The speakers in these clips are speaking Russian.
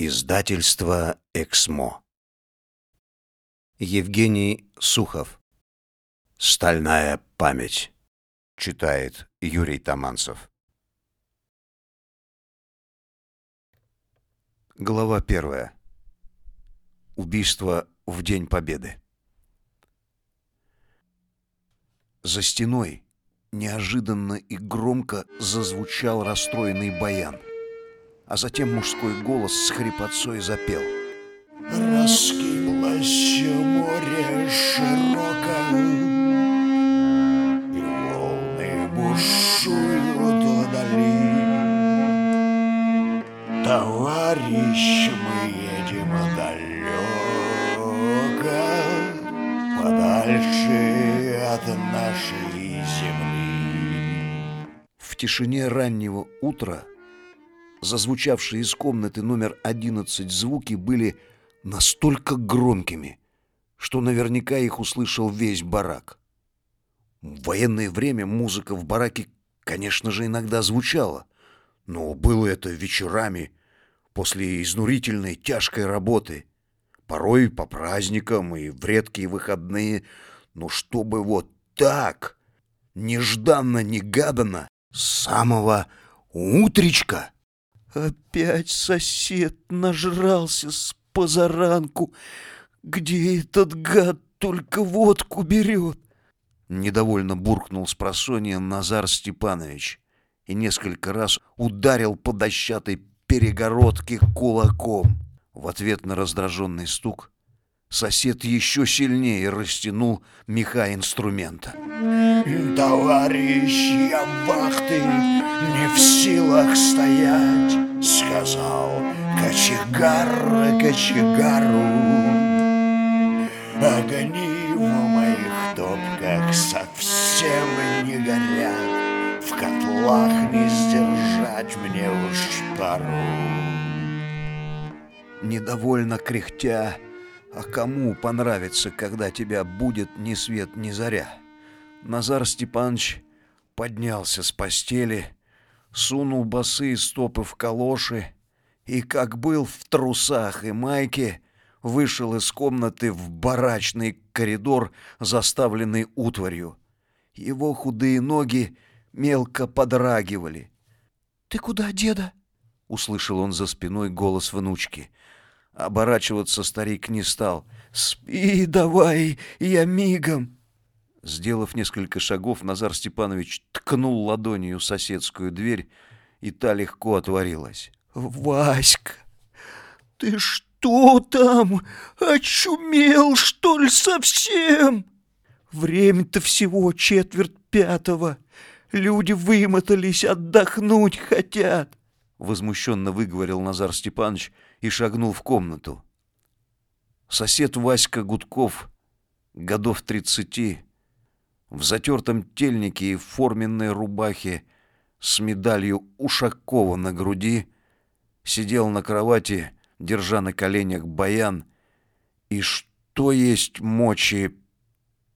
Издательство «Эксмо». Евгений Сухов. «Стальная память», — читает Юрий Таманцев. Глава первая. Убийство в День Победы. За стеной неожиданно и громко зазвучал расстроенный баян, а затем мужской голос с хрипотцой запел. Раскинулось море широко, И волны бушуют вдали. Товарищ, мы едем далеко, Подальше от нашей земли. В тишине раннего утра зазвучавшие из комнаты номер 11 звуки были настолько громкими, что наверняка их услышал весь барак. В военное время музыка в бараке, конечно же, иногда звучала, но было это вечерами, после изнурительной тяжкой работы, порой по праздникам и в редкие выходные, но чтобы вот так, нежданно-негаданно, с самого утречка... Опять сосед нажрался с позаранку, где этот гад только водку берет. Недовольно буркнул с просонья Назар Степанович и несколько раз ударил по дощатой перегородке кулаком. В ответ на раздраженный стук сосед еще сильнее растянул меха инструмента. Товарищ, я вахты не в силах стоять, Сказал кочегар кочегару. Огни в моих топках совсем не горят, В котлах не сдержать мне уж пару. Недовольно кряхтя, а кому понравится, когда тебя будет ни свет, ни заря? Назар Степанович поднялся с постели, сунул босые стопы в калоши и, как был в трусах и майке, вышел из комнаты в барачный коридор, заставленный утварью. Его худые ноги мелко подрагивали. «Ты куда, деда?» — услышал он за спиной голос внучки. Оборачиваться старик не стал. «Спи давай, я мигом!» Сделав несколько шагов, Назар Степанович ткнул ладонью соседскую дверь, и та легко отворилась. «Васька, ты что там? Очумел, что ли, совсем? Время-то всего четверть пятого. Люди вымотались, отдохнуть хотят!» Возмущенно выговорил Назар Степанович и шагнул в комнату. Сосед Васька Гудков, годов тридцати, в затертом тельнике и форменной рубахе с медалью Ушакова на груди, сидел на кровати, держа на коленях баян, и что есть мочи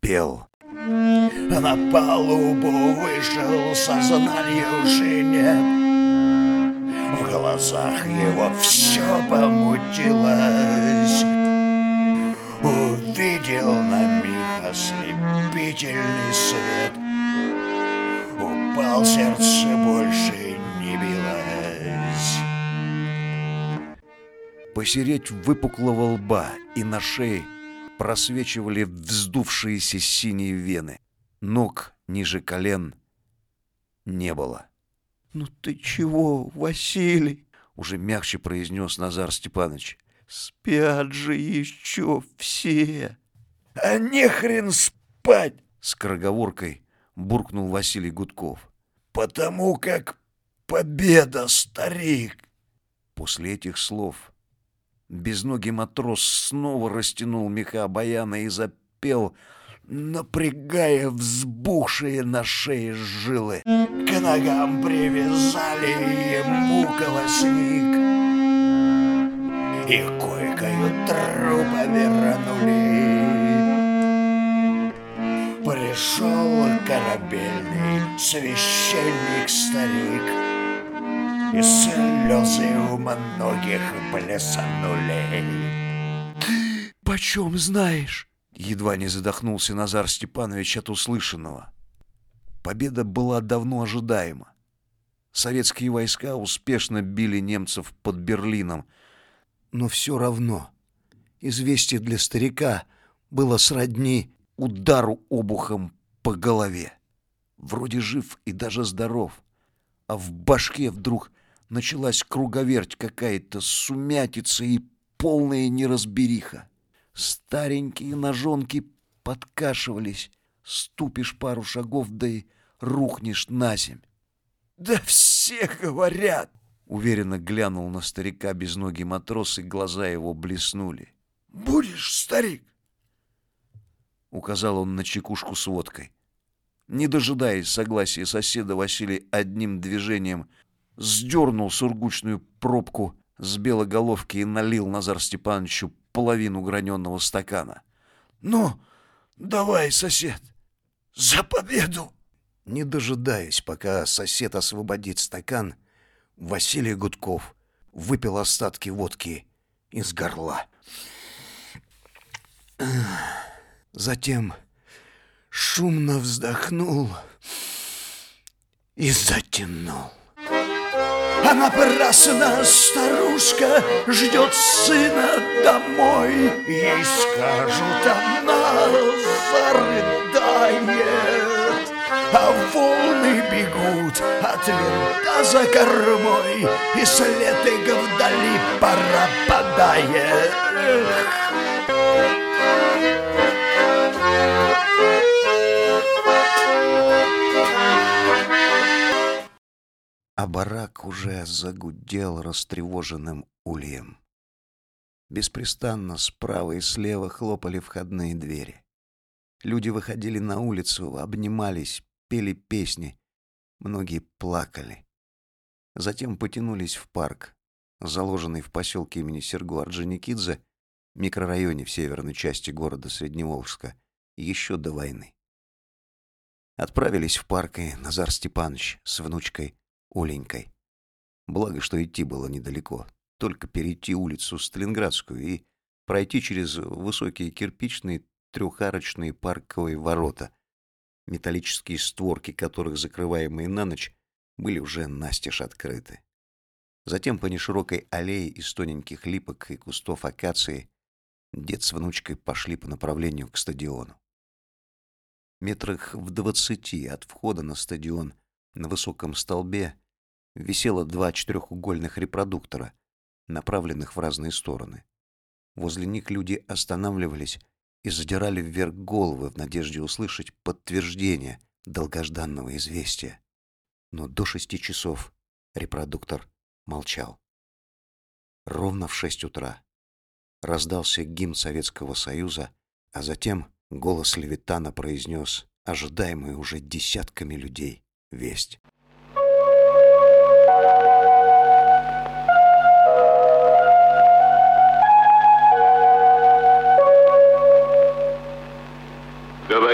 пел. На палубу вышел, сознания уже нет. В глазах его все помутилось. Увидел на миг ослепительный свет. Упал сердце больше не билось. Посереть выпуклого лба и на шее просвечивали вздувшиеся синие вены. Ног ниже колен не было. «Ну ты чего, Василий?» — уже мягче произнес Назар Степанович. «Спят же еще все!» «А не хрен спать!» — скороговоркой буркнул Василий Гудков. «Потому как победа, старик!» После этих слов безногий матрос снова растянул меха баяна и запел, напрягая взбухшие на шее жилы. Ногам привязали ему колосник И койкою трупа вернули Пришел корабельный священник-старик И слезы у многих блеснули. «Почем знаешь?» Едва не задохнулся Назар Степанович от услышанного. Победа была давно ожидаема. Советские войска успешно били немцев под Берлином. Но все равно известие для старика было сродни удару обухом по голове. Вроде жив и даже здоров, а в башке вдруг началась круговерть какая-то, сумятица и полная неразбериха. Старенькие ножонки подкашивались, ступишь пару шагов, да и рухнешь на земь. «Да все говорят!» Уверенно глянул на старика безногий матрос, и глаза его блеснули. «Будешь, старик?» Указал он на чекушку с водкой. Не дожидаясь согласия соседа, Василий одним движением сдернул сургучную пробку с белоголовки и налил Назар Степановичу половину граненого стакана. «Ну, давай, сосед, за победу!» Не дожидаясь, пока сосед освободит стакан, Василий Гудков выпил остатки водки из горла. Затем шумно вздохнул и затянул. А напрасно старушка ждет сына домой. Ей скажут, она зарыдает. А волны бегут от винта за кормой, И след их вдали пропадает. а барак уже загудел растревоженным ульем. Беспрестанно справа и слева хлопали входные двери. Люди выходили на улицу, обнимались, пели песни, многие плакали. Затем потянулись в парк, заложенный в поселке имени Серго Орджоникидзе, микрорайоне в северной части города Средневолжска, еще до войны. Отправились в парк и Назар Степанович с внучкой Оленькой. Благо, что идти было недалеко. Только перейти улицу Сталинградскую и пройти через высокие кирпичные трехарочные парковые ворота, металлические створки которых, закрываемые на ночь, были уже настежь открыты. Затем по неширокой аллее из тоненьких липок и кустов акации дед с внучкой пошли по направлению к стадиону. Метрах в двадцати от входа на стадион на высоком столбе висело два четырехугольных репродуктора, направленных в разные стороны. Возле них люди останавливались и задирали вверх головы в надежде услышать подтверждение долгожданного известия. Но до шести часов репродуктор молчал. Ровно в шесть утра раздался гимн Советского Союза, а затем голос Левитана произнес ожидаемую уже десятками людей весть.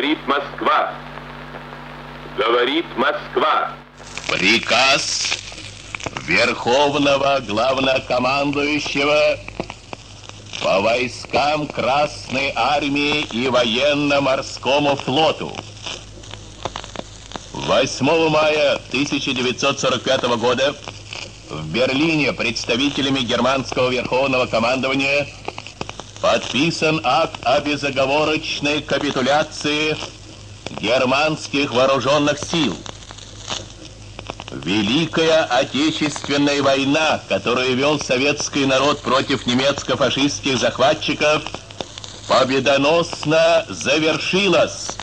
Говорит Москва. Говорит Москва. Приказ Верховного Главнокомандующего по войскам Красной Армии и Военно-Морскому флоту. 8 мая 1945 года в Берлине представителями германского Верховного командования подписан акт о безоговорочной капитуляции германских вооруженных сил. Великая Отечественная война, которую вел советский народ против немецко-фашистских захватчиков, победоносно завершилась.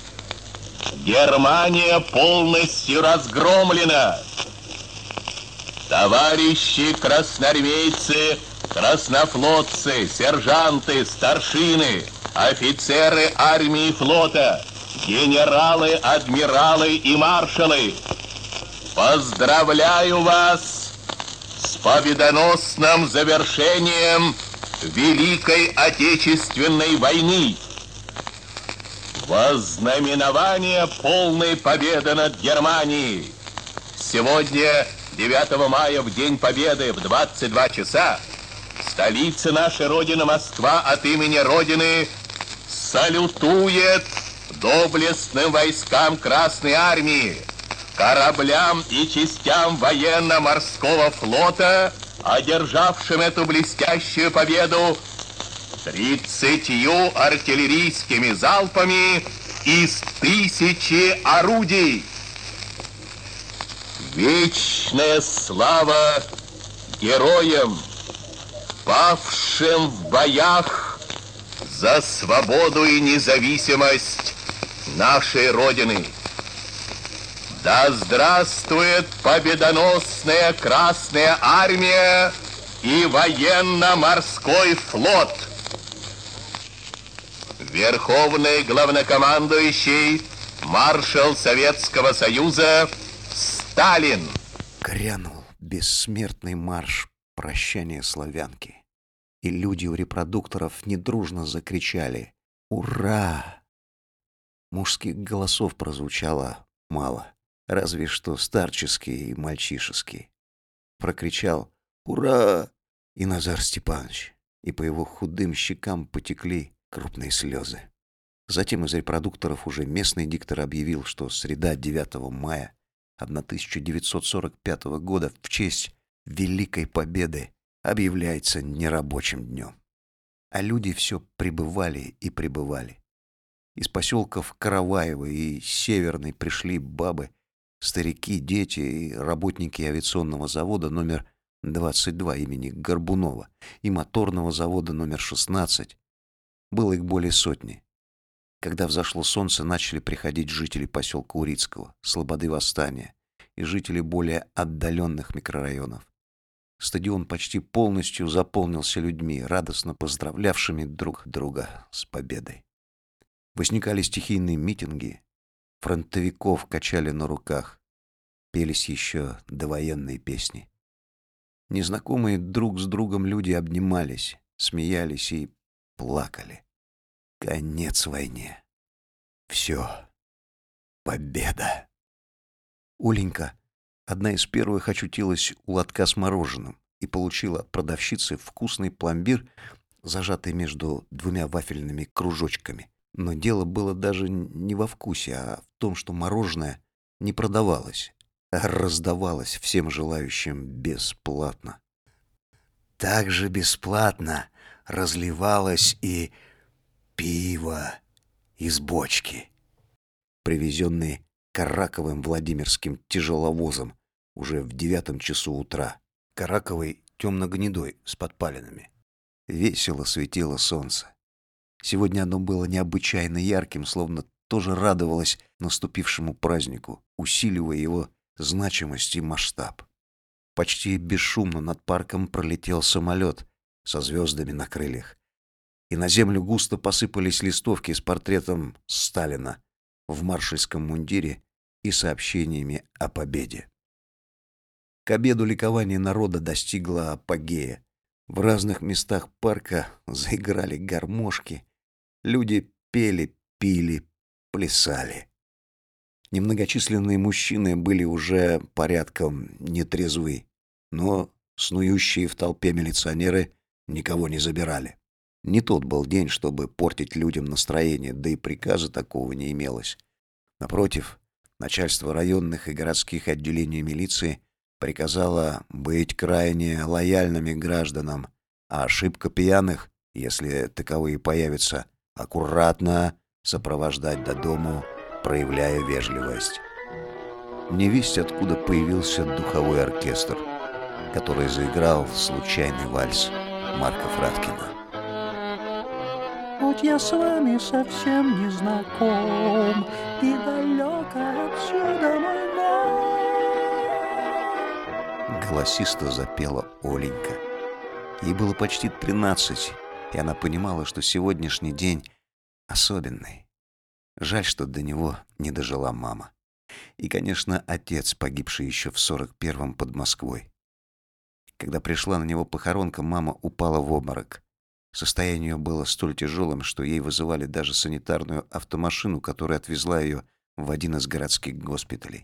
Германия полностью разгромлена. Товарищи красноармейцы краснофлотцы, сержанты, старшины, офицеры армии и флота, генералы, адмиралы и маршалы. Поздравляю вас с победоносным завершением Великой Отечественной войны. Вознаменование полной победы над Германией. Сегодня 9 мая в День Победы в 22 часа столица нашей Родины Москва от имени Родины салютует доблестным войскам Красной Армии, кораблям и частям военно-морского флота, одержавшим эту блестящую победу тридцатью артиллерийскими залпами из тысячи орудий. Вечная слава героям, павшим в боях за свободу и независимость нашей Родины. Да здравствует победоносная Красная Армия и военно-морской флот! Верховный главнокомандующий маршал Советского Союза Сталин. Грянул бессмертный марш прощания славянки. И люди у репродукторов недружно закричали «Ура!». Мужских голосов прозвучало мало, разве что старческие и мальчишеские. Прокричал «Ура!» и Назар Степанович, и по его худым щекам потекли крупные слезы. Затем из репродукторов уже местный диктор объявил, что среда 9 мая 1945 года в честь Великой Победы объявляется нерабочим днем. А люди все прибывали и прибывали. Из поселков Караваево и Северный пришли бабы, старики, дети и работники авиационного завода номер 22 имени Горбунова и моторного завода номер 16. Было их более сотни. Когда взошло солнце, начали приходить жители поселка Урицкого, Слободы Восстания и жители более отдаленных микрорайонов. Стадион почти полностью заполнился людьми, радостно поздравлявшими друг друга с победой. Возникали стихийные митинги, фронтовиков качали на руках, пелись еще довоенные песни. Незнакомые друг с другом люди обнимались, смеялись и плакали. Конец войне. Все. Победа. Оленька, одна из первых очутилась у лотка с мороженым и получила от продавщицы вкусный пломбир, зажатый между двумя вафельными кружочками. Но дело было даже не во вкусе, а в том, что мороженое не продавалось, а раздавалось всем желающим бесплатно. Также бесплатно разливалось и пиво из бочки, привезенные Караковым Владимирским тяжеловозом уже в девятом часу утра. Караковый темно-гнедой с подпалинами. Весело светило солнце. Сегодня оно было необычайно ярким, словно тоже радовалось наступившему празднику, усиливая его значимость и масштаб. Почти бесшумно над парком пролетел самолет со звездами на крыльях. И на землю густо посыпались листовки с портретом Сталина в маршальском мундире и сообщениями о победе. К обеду ликование народа достигло апогея. В разных местах парка заиграли гармошки. Люди пели, пили, плясали. Немногочисленные мужчины были уже порядком нетрезвы, но снующие в толпе милиционеры никого не забирали. Не тот был день, чтобы портить людям настроение, да и приказа такого не имелось. Напротив, начальство районных и городских отделений милиции приказало быть крайне лояльными гражданам, а ошибка пьяных, если таковые появятся, аккуратно сопровождать до дому, проявляя вежливость. Не весть откуда появился духовой оркестр, который заиграл случайный вальс Марка Фраткина. Хоть я с вами совсем не знаком И далеко отсюда мой Голосисто запела Оленька. Ей было почти тринадцать, и она понимала, что сегодняшний день особенный. Жаль, что до него не дожила мама. И, конечно, отец, погибший еще в сорок первом под Москвой. Когда пришла на него похоронка, мама упала в обморок. Состояние ее было столь тяжелым, что ей вызывали даже санитарную автомашину, которая отвезла ее в один из городских госпиталей.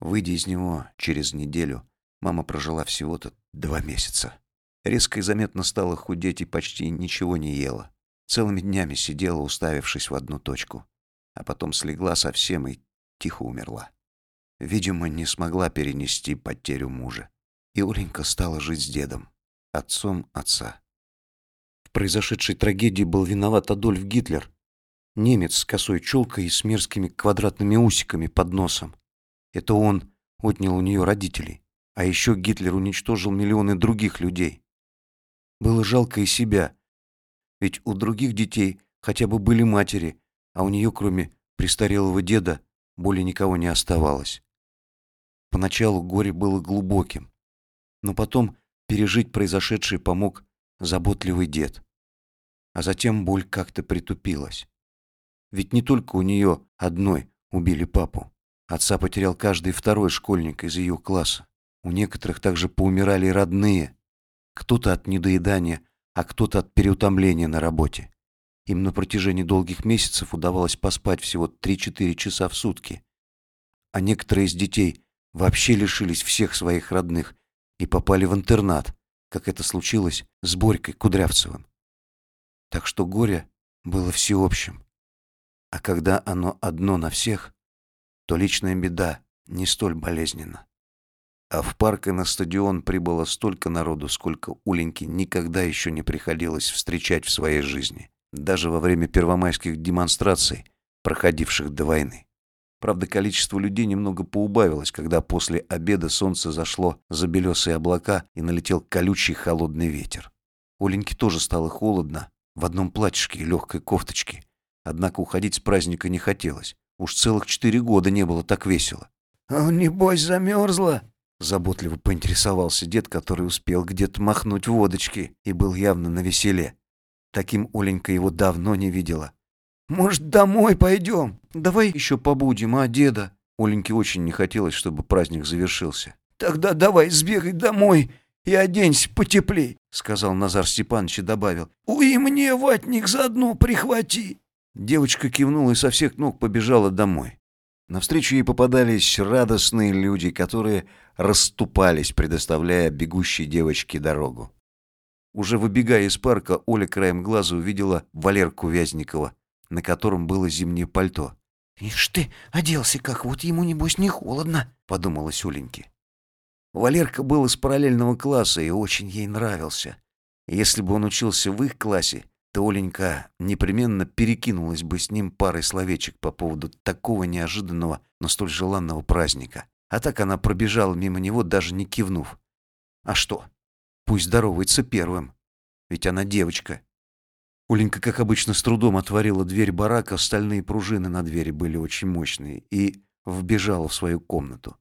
Выйдя из него через неделю, Мама прожила всего-то два месяца. Резко и заметно стала худеть и почти ничего не ела. Целыми днями сидела, уставившись в одну точку. А потом слегла совсем и тихо умерла. Видимо, не смогла перенести потерю мужа. И Оленька стала жить с дедом, отцом отца. В произошедшей трагедии был виноват Адольф Гитлер, немец с косой челкой и с мерзкими квадратными усиками под носом. Это он отнял у нее родителей. А еще Гитлер уничтожил миллионы других людей. Было жалко и себя, ведь у других детей хотя бы были матери, а у нее, кроме престарелого деда, более никого не оставалось. Поначалу горе было глубоким, но потом пережить произошедшее помог заботливый дед. А затем боль как-то притупилась. Ведь не только у нее одной убили папу. Отца потерял каждый второй школьник из ее класса. У некоторых также поумирали родные. Кто-то от недоедания, а кто-то от переутомления на работе. Им на протяжении долгих месяцев удавалось поспать всего 3-4 часа в сутки. А некоторые из детей вообще лишились всех своих родных и попали в интернат, как это случилось с Борькой Кудрявцевым. Так что горе было всеобщим. А когда оно одно на всех, то личная беда не столь болезненна. А в парк и на стадион прибыло столько народу, сколько Уленьке никогда еще не приходилось встречать в своей жизни, даже во время первомайских демонстраций, проходивших до войны. Правда, количество людей немного поубавилось, когда после обеда солнце зашло за белесые облака и налетел колючий холодный ветер. Оленьке тоже стало холодно, в одном платьишке и легкой кофточке. Однако уходить с праздника не хотелось. Уж целых четыре года не было так весело. «А, «Небось, замерзла?» Заботливо поинтересовался дед, который успел где-то махнуть водочки и был явно на веселе. Таким Оленька его давно не видела. «Может, домой пойдем? Давай еще побудем, а, деда?» Оленьке очень не хотелось, чтобы праздник завершился. «Тогда давай сбегай домой и оденься потеплей», — сказал Назар Степанович и добавил. «Уй, мне ватник заодно прихвати». Девочка кивнула и со всех ног побежала домой. Навстречу ей попадались радостные люди, которые расступались, предоставляя бегущей девочке дорогу. Уже выбегая из парка, Оля краем глаза увидела Валерку Вязникова, на котором было зимнее пальто. «Ишь ты, оделся как, вот ему, небось, не холодно», — подумалась Оленьке. Валерка был из параллельного класса и очень ей нравился. Если бы он учился в их классе, то непременно перекинулась бы с ним парой словечек по поводу такого неожиданного, но столь желанного праздника. А так она пробежала мимо него, даже не кивнув. А что? Пусть здоровается первым. Ведь она девочка. Оленька, как обычно, с трудом отворила дверь барака, стальные пружины на двери были очень мощные, и вбежала в свою комнату.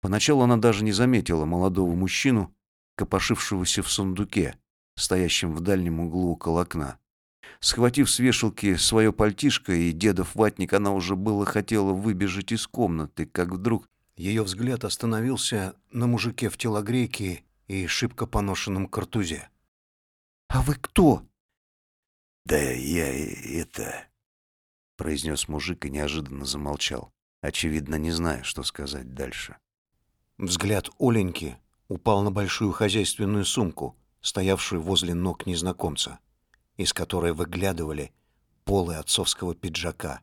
Поначалу она даже не заметила молодого мужчину, копошившегося в сундуке, стоящем в дальнем углу около окна. Схватив с вешалки свое пальтишко и дедов ватник, она уже было хотела выбежать из комнаты, как вдруг ее взгляд остановился на мужике в телогрейке и шибко поношенном картузе. «А вы кто?» «Да я это...» — произнес мужик и неожиданно замолчал, очевидно, не зная, что сказать дальше. Взгляд Оленьки упал на большую хозяйственную сумку, стоявшую возле ног незнакомца из которой выглядывали полы отцовского пиджака.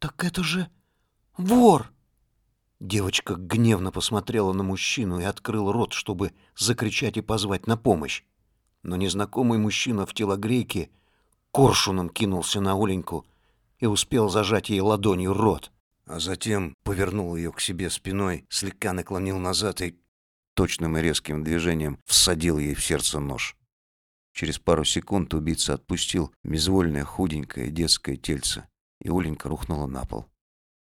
«Так это же вор!» Девочка гневно посмотрела на мужчину и открыл рот, чтобы закричать и позвать на помощь. Но незнакомый мужчина в телогрейке коршуном кинулся на Оленьку и успел зажать ей ладонью рот, а затем повернул ее к себе спиной, слегка наклонил назад и точным и резким движением всадил ей в сердце нож. Через пару секунд убийца отпустил безвольное худенькое детское тельце, и Оленька рухнула на пол.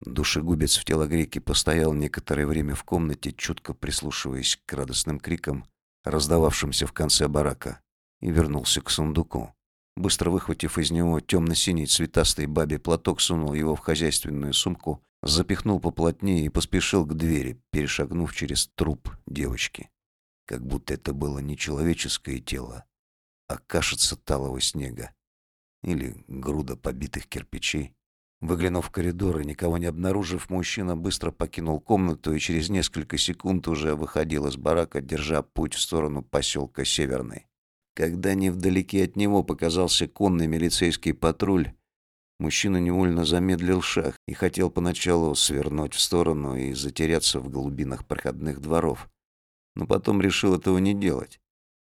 Душегубец в телогрейке постоял некоторое время в комнате, чутко прислушиваясь к радостным крикам, раздававшимся в конце барака, и вернулся к сундуку. Быстро выхватив из него темно-синий цветастый бабий платок, сунул его в хозяйственную сумку, запихнул поплотнее и поспешил к двери, перешагнув через труп девочки. Как будто это было не человеческое тело, а кашица талого снега или груда побитых кирпичей. Выглянув в коридор и никого не обнаружив, мужчина быстро покинул комнату и через несколько секунд уже выходил из барака, держа путь в сторону поселка Северный. Когда невдалеке от него показался конный милицейский патруль, мужчина невольно замедлил шаг и хотел поначалу свернуть в сторону и затеряться в глубинах проходных дворов, но потом решил этого не делать.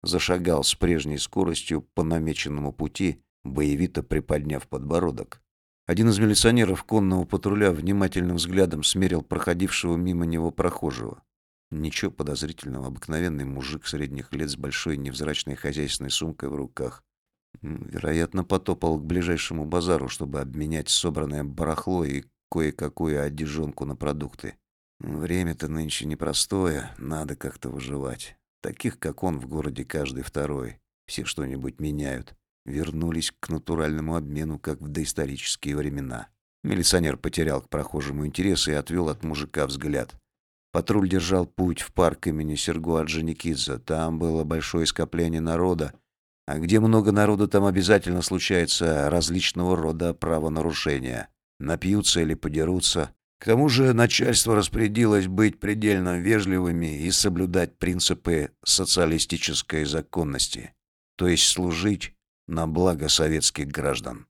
Зашагал с прежней скоростью по намеченному пути, боевито приподняв подбородок. Один из милиционеров конного патруля внимательным взглядом смерил проходившего мимо него прохожего. Ничего подозрительного, обыкновенный мужик средних лет с большой невзрачной хозяйственной сумкой в руках. Вероятно, потопал к ближайшему базару, чтобы обменять собранное барахло и кое-какую одежонку на продукты. Время-то нынче непростое, надо как-то выживать. Таких, как он, в городе каждый второй. Все что-нибудь меняют вернулись к натуральному обмену, как в доисторические времена. Милиционер потерял к прохожему интерес и отвел от мужика взгляд. Патруль держал путь в парк имени Серго Орджоникидзе. Там было большое скопление народа. А где много народу, там обязательно случается различного рода правонарушения. Напьются или подерутся. К тому же начальство распорядилось быть предельно вежливыми и соблюдать принципы социалистической законности. То есть служить на благо советских граждан.